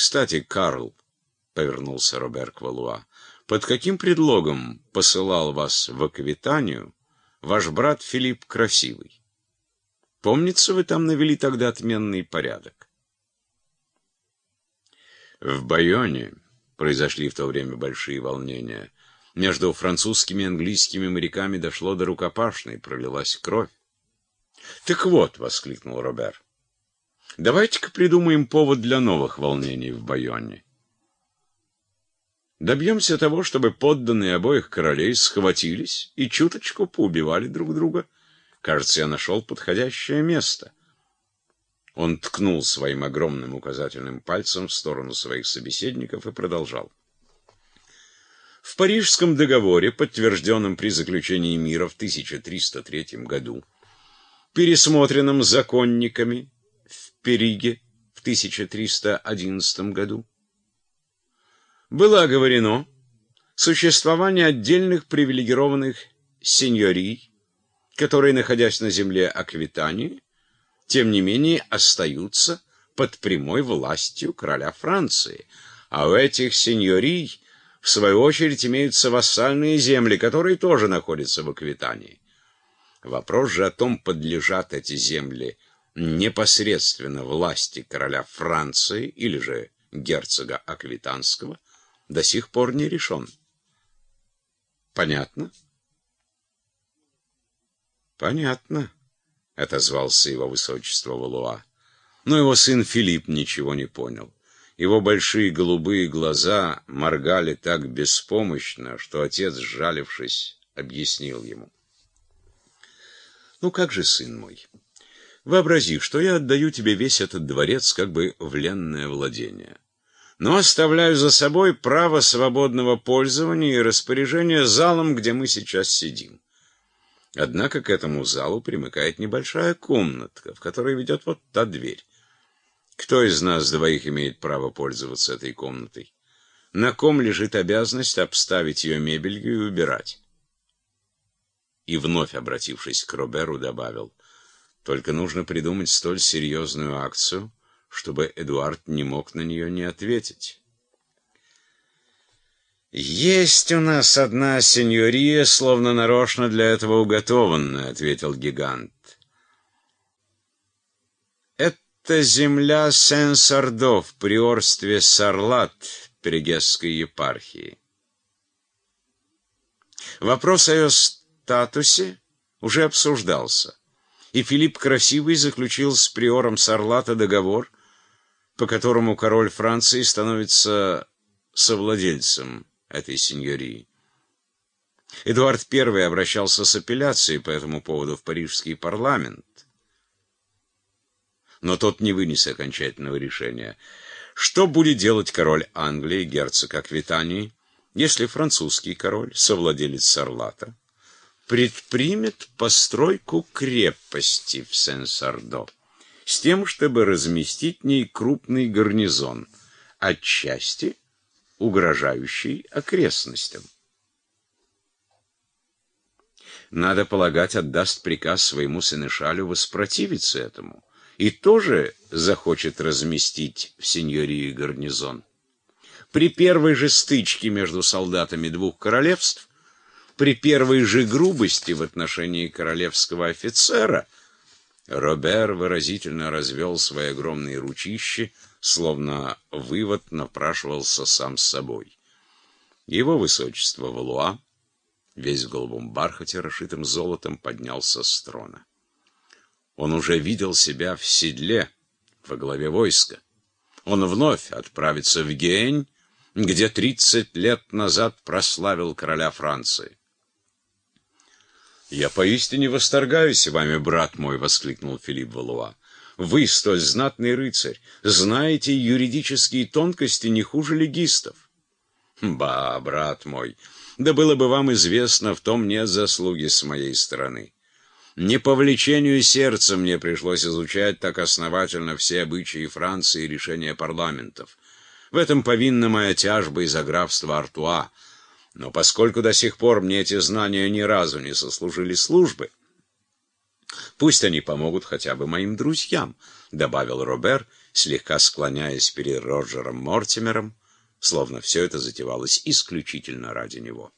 Кстати, Карл, — повернулся Робер к Валуа, — под каким предлогом посылал вас в Аквитанию ваш брат Филипп Красивый? Помнится, вы там навели тогда отменный порядок? В Байоне произошли в то время большие волнения. Между французскими и английскими моряками дошло до рукопашной, пролилась кровь. «Так вот», — воскликнул Робер, — «давайте-ка придумаем повод для новых волнений в Байоне. Добьемся того, чтобы подданные обоих королей схватились и чуточку поубивали друг друга. Кажется, я нашел подходящее место». Он ткнул своим огромным указательным пальцем в сторону своих собеседников и продолжал. В Парижском договоре, подтвержденном при заключении мира в 1303 году, пересмотренном законниками в Периге в 1311 году, было оговорено существование отдельных привилегированных сеньорий, которые, находясь на земле Аквитании, тем не менее остаются под прямой властью короля Франции, а у этих сеньорий, в свою очередь, имеются вассальные земли, которые тоже находятся в Аквитании. Вопрос же о том, подлежат эти земли непосредственно власти короля Франции или же герцога Аквитанского, до сих пор не решен. Понятно? Понятно, — отозвался его высочество Валуа. Но его сын Филипп ничего не понял. Его большие голубые глаза моргали так беспомощно, что отец, сжалившись, объяснил ему. Ну как же, сын мой, вообрази, что я отдаю тебе весь этот дворец как бы в ленное владение, но оставляю за собой право свободного пользования и распоряжения залом, где мы сейчас сидим. Однако к этому залу примыкает небольшая комнатка, в которой ведет вот та дверь. Кто из нас двоих имеет право пользоваться этой комнатой? На ком лежит обязанность обставить ее мебелью и убирать? и, вновь обратившись к Роберу, добавил, «Только нужно придумать столь серьезную акцию, чтобы Эдуард не мог на нее не ответить». «Есть у нас одна сеньория, словно нарочно для этого уготованная», — ответил гигант. «Это земля Сен-Сардо в приорстве Сарлат Перегесской епархии. Вопрос о ее статусе уже обсуждался, и Филипп Красивый заключил с приором Сарлата договор, по которому король Франции становится совладельцем этой сеньории. Эдуард I обращался с апелляцией по этому поводу в парижский парламент, но тот не вынес окончательного решения. Что будет делать король Англии, герцог Аквитании, если французский король, совладелец Сарлата, предпримет постройку крепости в Сен-Сардо с тем, чтобы разместить в ней крупный гарнизон, отчасти угрожающий окрестностям. Надо полагать, отдаст приказ своему сенешалю воспротивиться этому и тоже захочет разместить в сеньории гарнизон. При первой же стычке между солдатами двух королевств при первой же грубости в отношении королевского офицера Робер выразительно развел свои огромные ручищи, словно вывод напрашивался сам с собой. Его высочество Валуа, весь в голубом бархате, расшитым золотом, поднялся с трона. Он уже видел себя в седле во главе войска. Он вновь отправится в Гень, где тридцать лет назад прославил короля Франции. «Я поистине восторгаюсь вами, брат мой!» — воскликнул Филипп Валуа. «Вы, столь знатный рыцарь, знаете юридические тонкости не хуже легистов». «Ба, брат мой, да было бы вам известно, в том нет заслуги с моей стороны. Не по влечению сердца мне пришлось изучать так основательно все обычаи Франции и решения парламентов. В этом повинна моя тяжба из-за графства Артуа». Но поскольку до сих пор мне эти знания ни разу не сослужили службы, пусть они помогут хотя бы моим друзьям, — добавил Робер слегка склоняясь перед Роджером Мортимером, словно все это затевалось исключительно ради него.